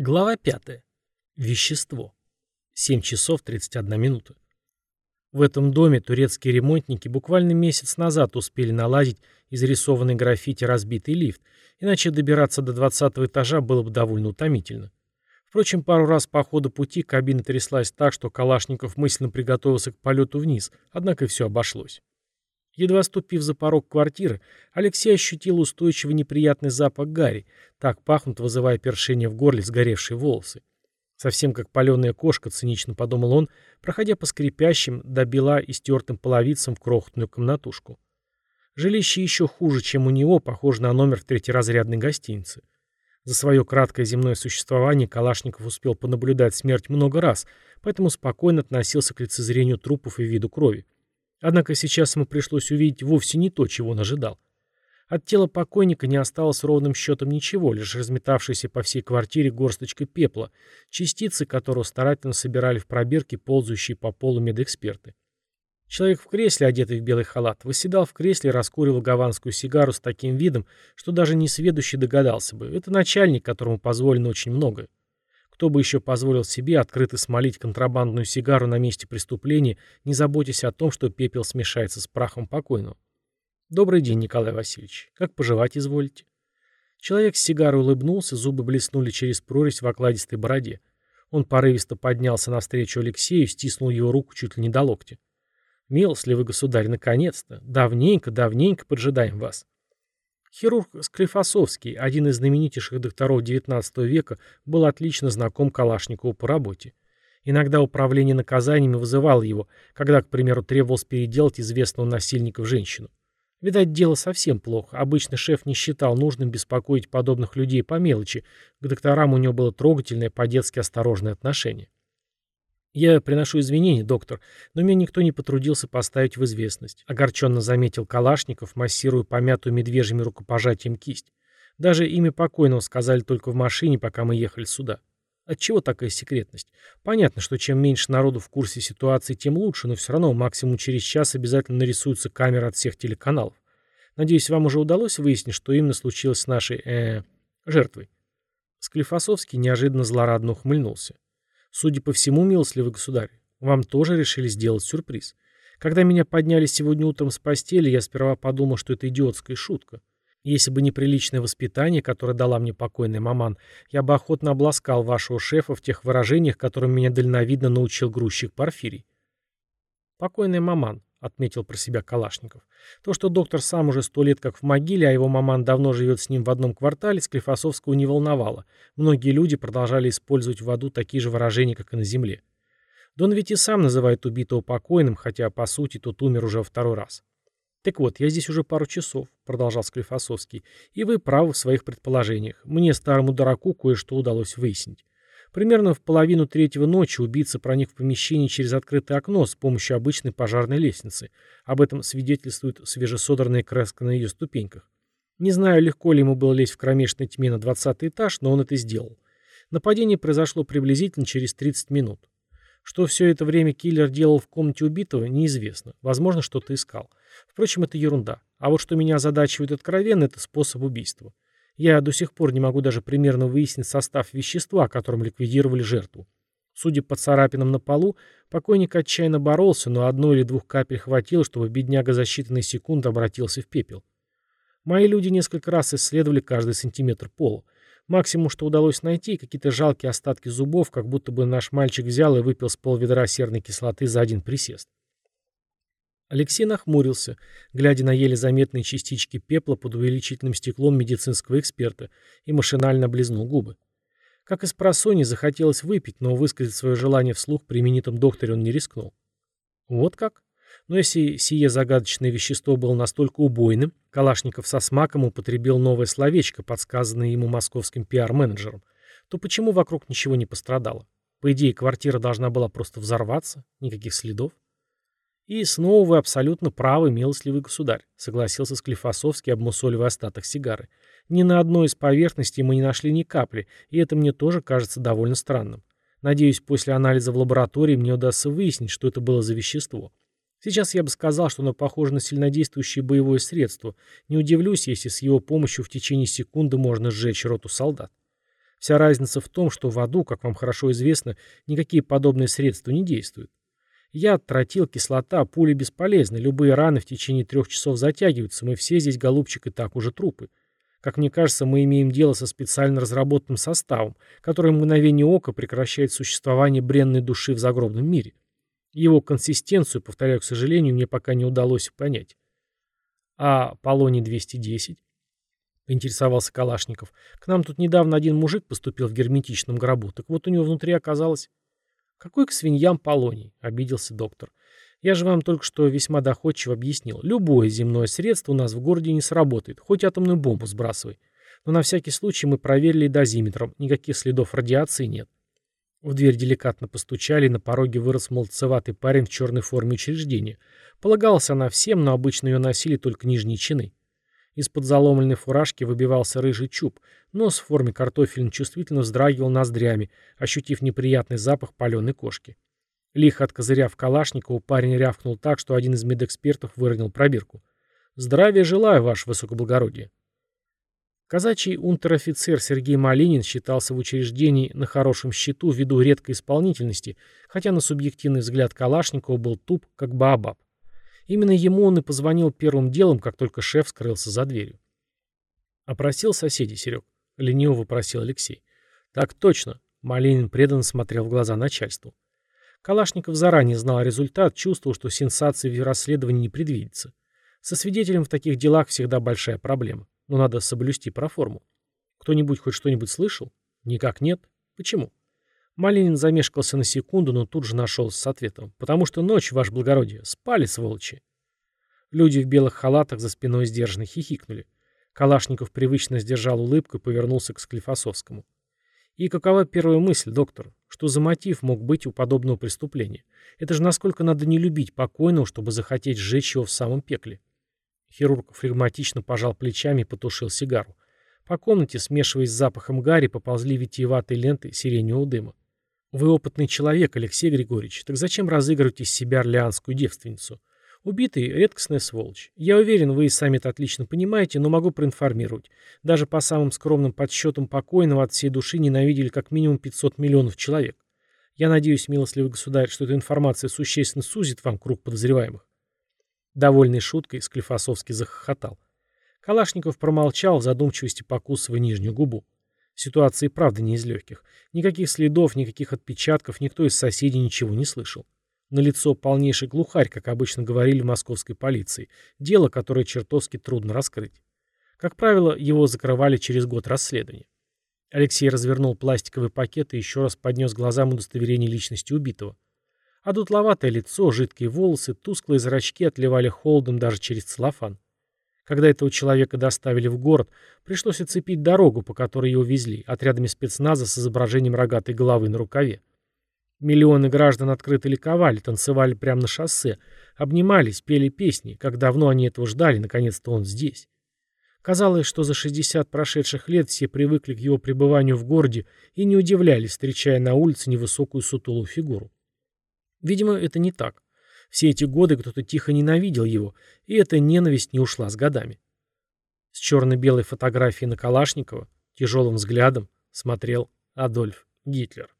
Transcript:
Глава 5. Вещество. 7 часов 31 минута. В этом доме турецкие ремонтники буквально месяц назад успели наладить изрисованный граффити разбитый лифт, иначе добираться до 20 этажа было бы довольно утомительно. Впрочем, пару раз по ходу пути кабина тряслась так, что Калашников мысленно приготовился к полету вниз, однако все обошлось. Едва ступив за порог квартиры, Алексей ощутил устойчивый неприятный запах гари, так пахнут, вызывая першение в горле сгоревшие волосы. Совсем как паленая кошка, цинично подумал он, проходя по скрипящим, до бела и стертым половицам в крохотную комнатушку. Жилище еще хуже, чем у него, похоже на номер в третьеразрядной гостинице. За свое краткое земное существование Калашников успел понаблюдать смерть много раз, поэтому спокойно относился к лицезрению трупов и виду крови. Однако сейчас ему пришлось увидеть вовсе не то, чего он ожидал. От тела покойника не осталось ровным счетом ничего, лишь разметавшаяся по всей квартире горсточка пепла, частицы которого старательно собирали в пробирке ползающие по полу медэксперты. Человек в кресле, одетый в белый халат, восседал в кресле и раскуривал гаванскую сигару с таким видом, что даже несведущий догадался бы. Это начальник, которому позволено очень многое. Кто бы еще позволил себе открыто смолить контрабандную сигару на месте преступления, не заботясь о том, что пепел смешается с прахом покойного? «Добрый день, Николай Васильевич. Как поживать изволите?» Человек с сигарой улыбнулся, зубы блеснули через прорезь в окладистой бороде. Он порывисто поднялся навстречу Алексею, стиснул его руку чуть ли не до локтя. «Милостливый государь, наконец-то! Давненько, давненько поджидаем вас!» Хирург Склифосовский, один из знаменитейших докторов XIX века, был отлично знаком Калашникову по работе. Иногда управление наказаниями вызывало его, когда, к примеру, требовалось переделать известного насильника в женщину. Видать, дело совсем плохо. Обычно шеф не считал нужным беспокоить подобных людей по мелочи. К докторам у него было трогательное, по-детски осторожное отношение. «Я приношу извинения, доктор, но меня никто не потрудился поставить в известность», — огорченно заметил Калашников, массируя помятую медвежьими рукопожатием кисть. «Даже имя покойного сказали только в машине, пока мы ехали сюда. Отчего такая секретность? Понятно, что чем меньше народу в курсе ситуации, тем лучше, но все равно максимум через час обязательно нарисуются камеры от всех телеканалов. Надеюсь, вам уже удалось выяснить, что именно случилось с нашей, э, жертвой?» Склифосовский неожиданно злорадно ухмыльнулся. Судя по всему, милостливый государь, вам тоже решили сделать сюрприз. Когда меня подняли сегодня утром с постели, я сперва подумал, что это идиотская шутка. Если бы не приличное воспитание, которое дала мне покойная маман, я бы охотно обласкал вашего шефа в тех выражениях, которым меня дальновидно научил грузчик Порфирий. Покойная маман. — отметил про себя Калашников. То, что доктор сам уже сто лет как в могиле, а его маман давно живет с ним в одном квартале, Склифосовского не волновало. Многие люди продолжали использовать в аду такие же выражения, как и на земле. Дон ведь и сам называет убитого покойным, хотя, по сути, тот умер уже второй раз. «Так вот, я здесь уже пару часов», — продолжал Склифосовский, — «и вы правы в своих предположениях. Мне, старому дураку, кое-что удалось выяснить. Примерно в половину третьего ночи убийца проник в помещение через открытое окно с помощью обычной пожарной лестницы. Об этом свидетельствует свежесодранная краска на ее ступеньках. Не знаю, легко ли ему было лезть в кромешной тьме на двадцатый этаж, но он это сделал. Нападение произошло приблизительно через 30 минут. Что все это время киллер делал в комнате убитого, неизвестно. Возможно, что-то искал. Впрочем, это ерунда. А вот что меня озадачивает откровенно, это способ убийства. Я до сих пор не могу даже примерно выяснить состав вещества, которым ликвидировали жертву. Судя по царапинам на полу, покойник отчаянно боролся, но одной или двух капель хватило, чтобы бедняга за считанные секунды обратился в пепел. Мои люди несколько раз исследовали каждый сантиметр пола. Максимум, что удалось найти, какие-то жалкие остатки зубов, как будто бы наш мальчик взял и выпил с полведра серной кислоты за один присест. Алексей нахмурился, глядя на еле заметные частички пепла под увеличительным стеклом медицинского эксперта, и машинально облизнул губы. Как из просони захотелось выпить, но высказать свое желание вслух при именитом докторе он не рискнул. Вот как? Но если сие загадочное вещество было настолько убойным, Калашников со смаком употребил новое словечко, подсказанное ему московским пиар-менеджером, то почему вокруг ничего не пострадало? По идее, квартира должна была просто взорваться, никаких следов. «И снова вы абсолютно правы, милостливый государь», — согласился Склифосовский, обмусоливая остаток сигары. «Ни на одной из поверхностей мы не нашли ни капли, и это мне тоже кажется довольно странным. Надеюсь, после анализа в лаборатории мне удастся выяснить, что это было за вещество. Сейчас я бы сказал, что оно похоже на сильнодействующее боевое средство. Не удивлюсь, если с его помощью в течение секунды можно сжечь роту солдат. Вся разница в том, что в аду, как вам хорошо известно, никакие подобные средства не действуют. Яд, тротил, кислота, пули бесполезны, любые раны в течение трех часов затягиваются, мы все здесь, голубчик, и так уже трупы. Как мне кажется, мы имеем дело со специально разработанным составом, который в мгновение ока прекращает существование бренной души в загробном мире. Его консистенцию, повторяю, к сожалению, мне пока не удалось понять. А Полоний-210? Поинтересовался Калашников. К нам тут недавно один мужик поступил в герметичном гробу, так вот у него внутри оказалось... Какой к свиньям Полоний? Обиделся доктор. Я же вам только что весьма доходчиво объяснил. Любое земное средство у нас в городе не сработает, хоть атомную бомбу сбрасывай. Но на всякий случай мы проверили дозиметром, никаких следов радиации нет. В дверь деликатно постучали, и на пороге вырос молодцеватый парень в черной форме учреждения. Полагалась она всем, но обычно ее носили только нижние чины. Из-под заломленной фуражки выбивался рыжий чуб, нос в форме картофельно чувствительно вздрагивал ноздрями, ощутив неприятный запах паленой кошки. Лихо откозыряв Калашникову, парень рявкнул так, что один из медэкспертов выронил пробирку. «Здравия желаю, ваше высокоблагородие!» Казачий унтер-офицер Сергей Малинин считался в учреждении на хорошем счету ввиду редкой исполнительности, хотя на субъективный взгляд Калашникова был туп, как Баобаб. Именно ему он и позвонил первым делом, как только шеф скрылся за дверью. «Опросил соседей, Серег?» — лениво вопросил Алексей. «Так точно», — Малинин преданно смотрел в глаза начальству. Калашников заранее знал результат, чувствовал, что сенсации в расследовании не предвидится. Со свидетелем в таких делах всегда большая проблема. Но надо соблюсти проформу. Кто-нибудь хоть что-нибудь слышал? Никак нет. Почему? Малинин замешкался на секунду, но тут же нашелся с ответом. «Потому что ночь, ваше благородие, спали, сволочи». Люди в белых халатах за спиной сдержанно хихикнули. Калашников привычно сдержал улыбку и повернулся к Склифосовскому. «И какова первая мысль, доктор? Что за мотив мог быть у подобного преступления? Это же насколько надо не любить покойного, чтобы захотеть сжечь его в самом пекле?» Хирург флегматично пожал плечами и потушил сигару. По комнате, смешиваясь с запахом гари, поползли витиеватые ленты сиреневого дыма. Вы опытный человек, Алексей Григорьевич, так зачем разыгрывать из себя орлеанскую девственницу? Убитый — редкостная сволочь. Я уверен, вы и сами это отлично понимаете, но могу проинформировать. Даже по самым скромным подсчетам покойного от всей души ненавидели как минимум 500 миллионов человек. Я надеюсь, милостливый государь, что эта информация существенно сузит вам круг подозреваемых. Довольный шуткой, Склифосовский захохотал. Калашников промолчал, в задумчивости покусывая нижнюю губу. Ситуация и правда не из легких. Никаких следов, никаких отпечатков, никто из соседей ничего не слышал. На лицо полнейший глухарь, как обычно говорили в московской полиции. Дело, которое чертовски трудно раскрыть. Как правило, его закрывали через год расследования. Алексей развернул пластиковый пакет и еще раз поднес глазам удостоверение личности убитого. А дутловатое лицо, жидкие волосы, тусклые зрачки отливали холодом даже через целлофан. Когда этого человека доставили в город, пришлось оцепить дорогу, по которой его везли, отрядами спецназа с изображением рогатой головы на рукаве. Миллионы граждан открыто ликовали, танцевали прямо на шоссе, обнимались, пели песни, как давно они этого ждали, наконец-то он здесь. Казалось, что за 60 прошедших лет все привыкли к его пребыванию в городе и не удивлялись, встречая на улице невысокую сутулую фигуру. Видимо, это не так. Все эти годы кто-то тихо ненавидел его, и эта ненависть не ушла с годами. С черно-белой фотографией на Калашникова, тяжелым взглядом, смотрел Адольф Гитлер.